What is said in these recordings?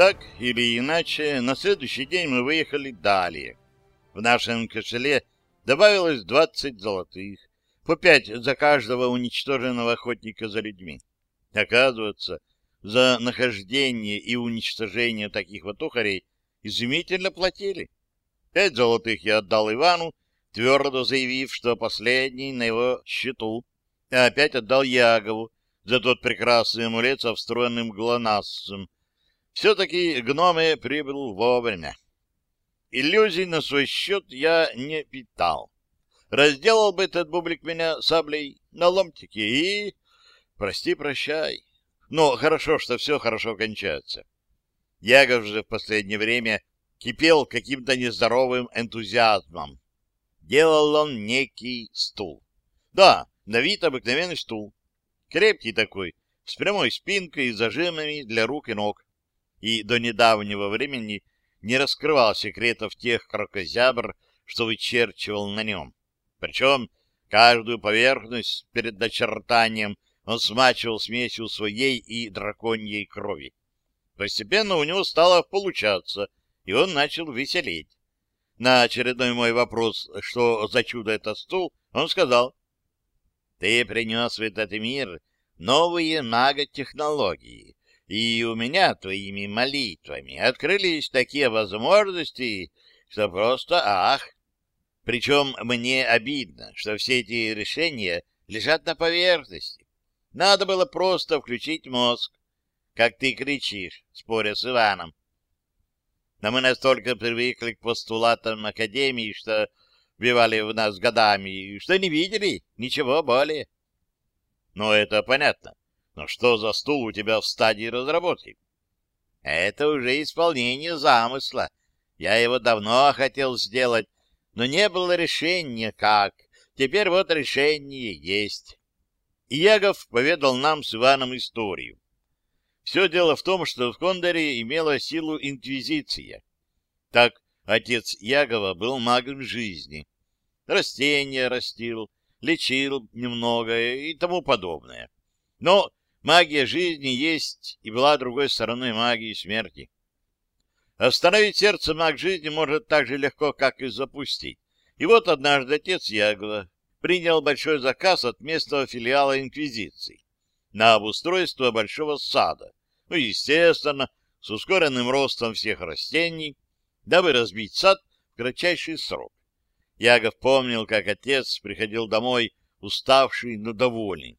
Так или иначе, на следующий день мы выехали далее. В нашем кошеле добавилось 20 золотых, по пять за каждого уничтоженного охотника за людьми. Оказывается, за нахождение и уничтожение таких вот ухарей изумительно платили. Пять золотых я отдал Ивану, твердо заявив, что последний на его счету, а опять отдал Ягову за тот прекрасный амулет со встроенным глонасцем. Все-таки гномы прибыл вовремя. Иллюзий на свой счет я не питал. Разделал бы этот бублик меня саблей на ломтики и... Прости-прощай. Но хорошо, что все хорошо кончается. Ягов же в последнее время кипел каким-то нездоровым энтузиазмом. Делал он некий стул. Да, на вид обыкновенный стул. Крепкий такой, с прямой спинкой и зажимами для рук и ног. И до недавнего времени не раскрывал секретов тех крокозябр, что вычерчивал на нем. Причем каждую поверхность перед начертанием он смачивал смесью своей и драконьей крови. Постепенно у него стало получаться, и он начал веселеть. На очередной мой вопрос, что за чудо этот стул, он сказал, «Ты принес в этот мир новые маготехнологии, и у меня твоими молитвами открылись такие возможности, что просто ах! Причем мне обидно, что все эти решения лежат на поверхности. Надо было просто включить мозг, как ты кричишь, споря с Иваном. Но мы настолько привыкли к постулатам Академии, что вбивали в нас годами, что не видели ничего более. Ну, это понятно. Но что за стул у тебя в стадии разработки? Это уже исполнение замысла. Я его давно хотел сделать, но не было решения как. Теперь вот решение есть. И Ягов поведал нам с Иваном историю. Все дело в том, что в Кондоре имела силу инквизиция. Так отец Ягова был магом жизни. Растения растил, лечил немного и тому подобное. Но магия жизни есть и была другой стороной магии смерти. Остановить сердце маг жизни может так же легко, как и запустить. И вот однажды отец Ягова принял большой заказ от местного филиала Инквизиции на обустройство большого сада, ну, естественно, с ускоренным ростом всех растений, дабы разбить сад в кратчайший срок. Ягов помнил, как отец приходил домой уставший, но довольный.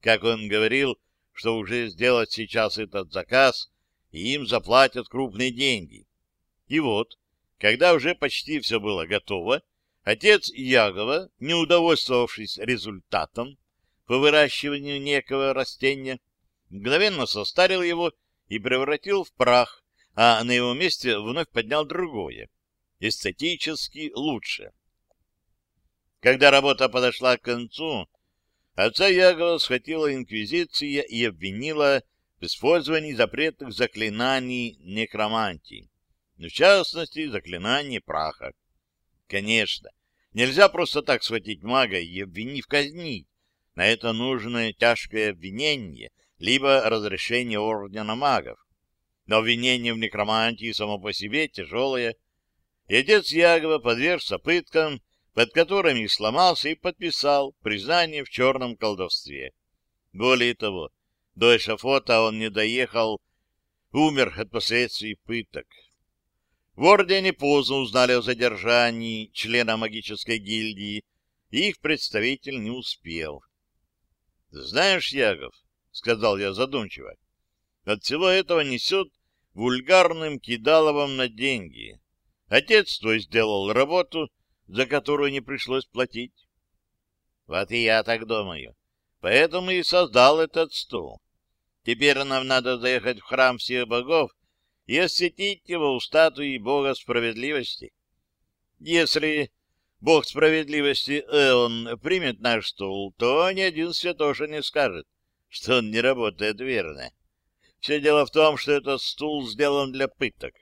Как он говорил, что уже сделать сейчас этот заказ, и им заплатят крупные деньги. И вот, когда уже почти все было готово, Отец Ягова, не удовольствовавшись результатом по выращиванию некого растения, мгновенно состарил его и превратил в прах, а на его месте вновь поднял другое, эстетически лучше. Когда работа подошла к концу, отца Ягова схватила инквизиция и обвинила в использовании запретных заклинаний некромантии, в частности, заклинаний праха. Конечно, нельзя просто так схватить мага и обвинив казнить. На это нужно тяжкое обвинение, либо разрешение ордена магов. Но обвинение в некромантии само по себе тяжелое. И отец Ягова подвергся пыткам, под которыми сломался и подписал признание в черном колдовстве. Более того, до эшафота он не доехал, умер от последствий пыток. В Ордене поздно узнали о задержании члена магической гильдии, и их представитель не успел. — Знаешь, Ягов, — сказал я задумчиво, — от всего этого несет вульгарным кидаловым на деньги. Отец твой сделал работу, за которую не пришлось платить. Вот и я так думаю. Поэтому и создал этот стул. Теперь нам надо заехать в храм всех богов и осветить его у статуи Бога справедливости. Если Бог справедливости Эон примет наш стул, то ни один святоша не скажет, что он не работает верно. Все дело в том, что этот стул сделан для пыток.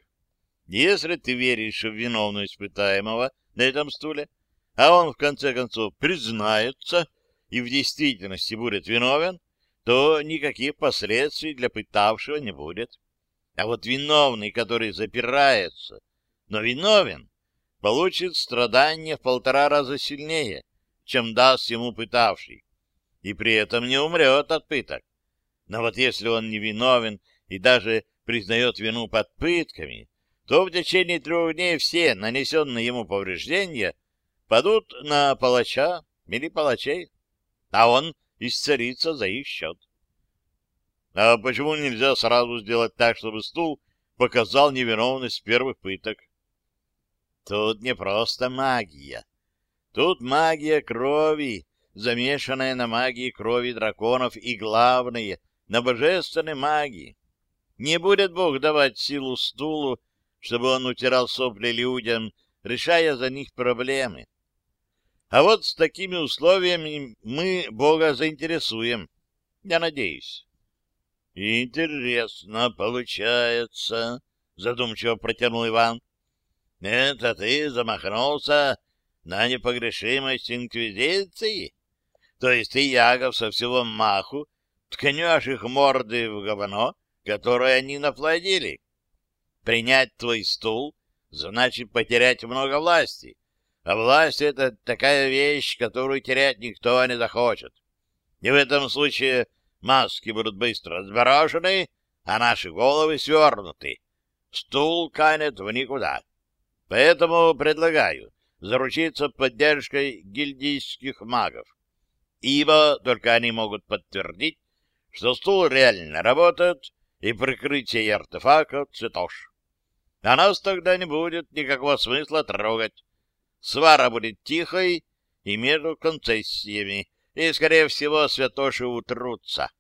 Если ты веришь в виновность пытаемого на этом стуле, а он в конце концов признается и в действительности будет виновен, то никаких последствий для пытавшего не будет. А вот виновный, который запирается, но виновен, получит страдания в полтора раза сильнее, чем даст ему пытавший, и при этом не умрет от пыток. Но вот если он не виновен и даже признает вину под пытками, то в течение трех дней все нанесенные ему повреждения падут на палача или палачей, а он исцелится за их счет. А почему нельзя сразу сделать так, чтобы стул показал невиновность первых пыток? Тут не просто магия. Тут магия крови, замешанная на магии крови драконов и, главное, на божественной магии. Не будет Бог давать силу стулу, чтобы он утирал сопли людям, решая за них проблемы. А вот с такими условиями мы Бога заинтересуем. Я надеюсь. Интересно получается, задумчиво протянул Иван. Это ты замахнулся на непогрешимость Инквизиции? То есть ты, Ягов, со всего маху ткнешь их морды в говно, которое они наплодили? Принять твой стул значит потерять много власти, а власть — это такая вещь, которую терять никто не захочет. И в этом случае маски будут быстро сброшены, а наши головы свернуты. Стул канет в никуда. Поэтому предлагаю заручиться поддержкой гильдийских магов, ибо только они могут подтвердить, что стул реально работает, и прикрытие артефактов цветош. А нас тогда не будет никакого смысла трогать. Свара будет тихой и между концессиями, и, скорее всего, святоши утрутся.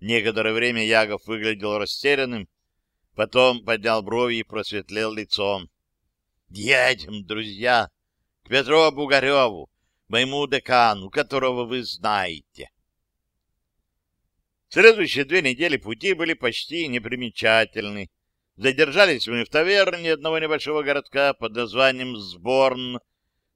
Некоторое время Ягов выглядел растерянным, потом поднял брови и просветлел лицом. Едем, друзья, к Петру Бугареву, моему декану, которого вы знаете. Следующие две недели пути были почти непримечательны. Задержались мы в таверне одного небольшого городка под названием Сборн.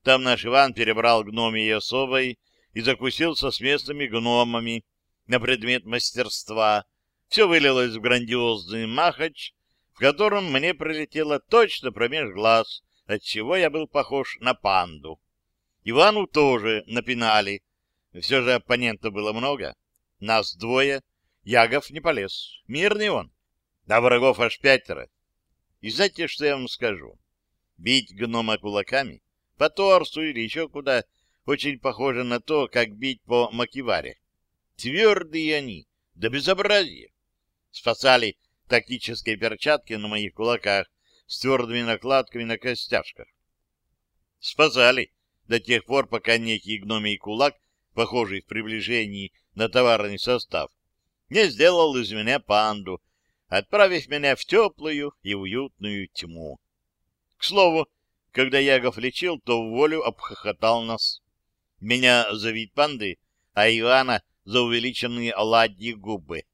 Там наш Иван перебрал гномией особой и закусился с местными гномами на предмет мастерства. Все вылилось в грандиозный махач, в котором мне прилетело точно промеж глаз, отчего я был похож на панду. Ивану тоже напинали. Все же оппонентов было много. Нас двое. Ягов не полез. Мирный он. А врагов аж пятеро. И знаете, что я вам скажу? Бить гнома кулаками, по торсу или еще куда, очень похоже на то, как бить по макиваре. Твердые они, да безобразие. Спасали тактические перчатки на моих кулаках с твердыми накладками на костяшках. Спасали до тех пор, пока некий гномий кулак, похожий в приближении на товарный состав, не сделал из меня панду, отправив меня в теплую и уютную тьму. К слову, когда Ягов лечил, то в волю обхохотал нас. Меня за вид панды, а Ивана за увеличенные оладьи губы.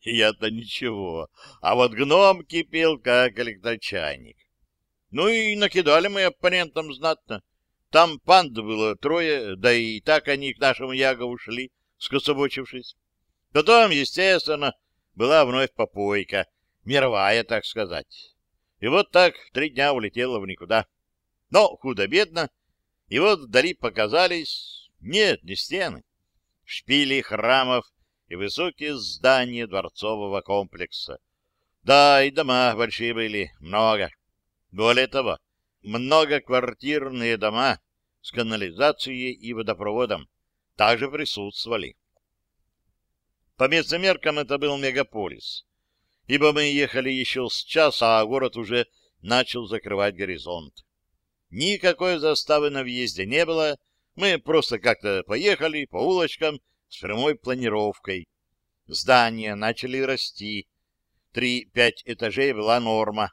Я-то ничего, а вот гном кипел, как электрочайник. Ну и накидали мы оппонентам знатно. Там панд было трое, да и так они к нашему Ягову шли, скособочившись. Потом, естественно, была вновь попойка, мировая, так сказать. И вот так три дня улетела в никуда. Но худо-бедно, и вот вдали показались, нет, не стены, шпили храмов и высокие здания дворцового комплекса. Да, и дома большие были, много. Более того, многоквартирные дома с канализацией и водопроводом также присутствовали. По местным меркам это был мегаполис, ибо мы ехали еще с часа, а город уже начал закрывать горизонт. Никакой заставы на въезде не было, мы просто как-то поехали по улочкам с прямой планировкой. Здания начали расти. Три-пять этажей была норма.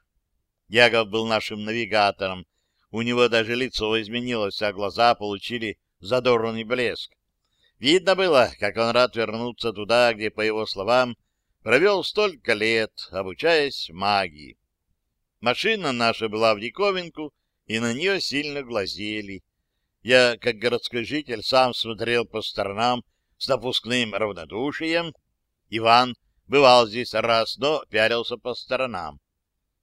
Ягов был нашим навигатором. У него даже лицо изменилось, а глаза получили задорный блеск. Видно было, как он рад вернуться туда, где, по его словам, провел столько лет, обучаясь магии. Машина наша была в диковинку, и на нее сильно глазели. Я, как городской житель, сам смотрел по сторонам с напускным равнодушием. Иван Бывал здесь раз, но пялился по сторонам.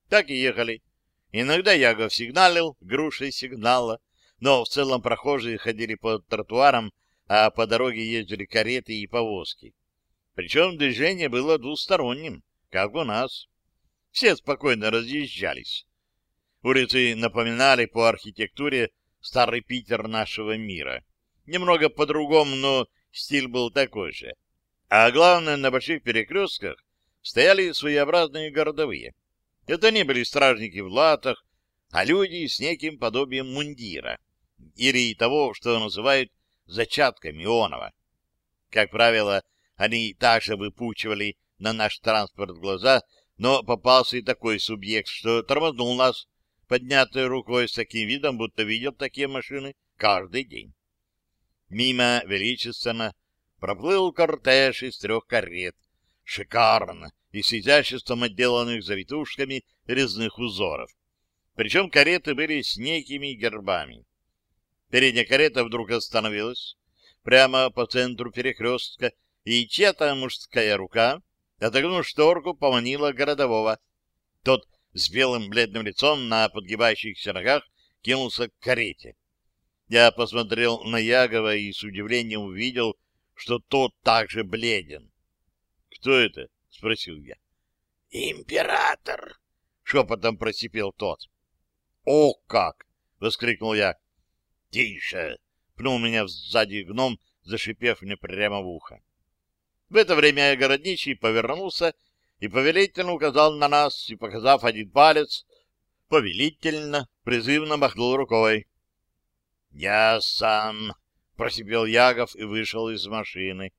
Так и ехали. Иногда Ягов сигналил, грушей сигнала, но в целом прохожие ходили по тротуарам, а по дороге ездили кареты и повозки. Причем движение было двусторонним, как у нас. Все спокойно разъезжались. Улицы напоминали по архитектуре старый Питер нашего мира. Немного по-другому, но стиль был такой же. А главное, на больших перекрестках стояли своеобразные городовые. Это не были стражники в латах, а люди с неким подобием мундира или того, что называют зачатками Ионова. Как правило, они также выпучивали на наш транспорт глаза, но попался и такой субъект, что тормознул нас, поднятой рукой с таким видом, будто видел такие машины каждый день. Мимо величественно проплыл кортеж из трех карет, шикарно и с изяществом отделанных завитушками резных узоров. Причем кареты были с некими гербами. Передняя карета вдруг остановилась прямо по центру перекрестка, и чья-то мужская рука, отогнув шторку, поманила городового. Тот с белым бледным лицом на подгибающихся ногах кинулся к карете. Я посмотрел на Ягова и с удивлением увидел, что тот также бледен. — Кто это? — спросил я. — Император! — шепотом просипел тот. — О как! — воскликнул я. «Тише!» — пнул меня сзади гном, зашипев мне прямо в ухо. В это время городничий повернулся и повелительно указал на нас, и, показав один палец, повелительно, призывно махнул рукой. «Я сам!» — просипел Ягов и вышел из машины.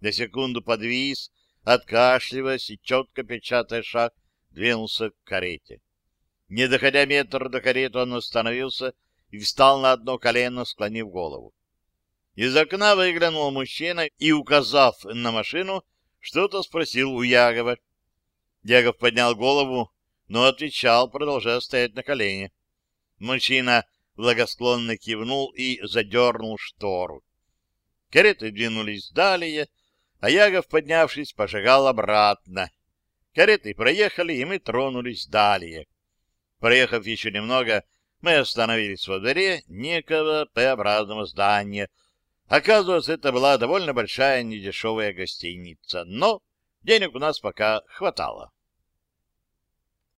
На секунду подвис, откашливаясь и четко печатая шаг, двинулся к карете. Не доходя метр до кареты, он остановился и встал на одно колено, склонив голову. Из окна выглянул мужчина и, указав на машину, что-то спросил у Ягова. Ягов поднял голову, но отвечал, продолжая стоять на колене. Мужчина благосклонно кивнул и задернул штору. Кареты двинулись далее, а Ягов, поднявшись, пошагал обратно. Кареты проехали, и мы тронулись далее. Проехав еще немного, мы остановились во дворе некого П-образного здания. Оказывается, это была довольно большая недешевая гостиница, но денег у нас пока хватало.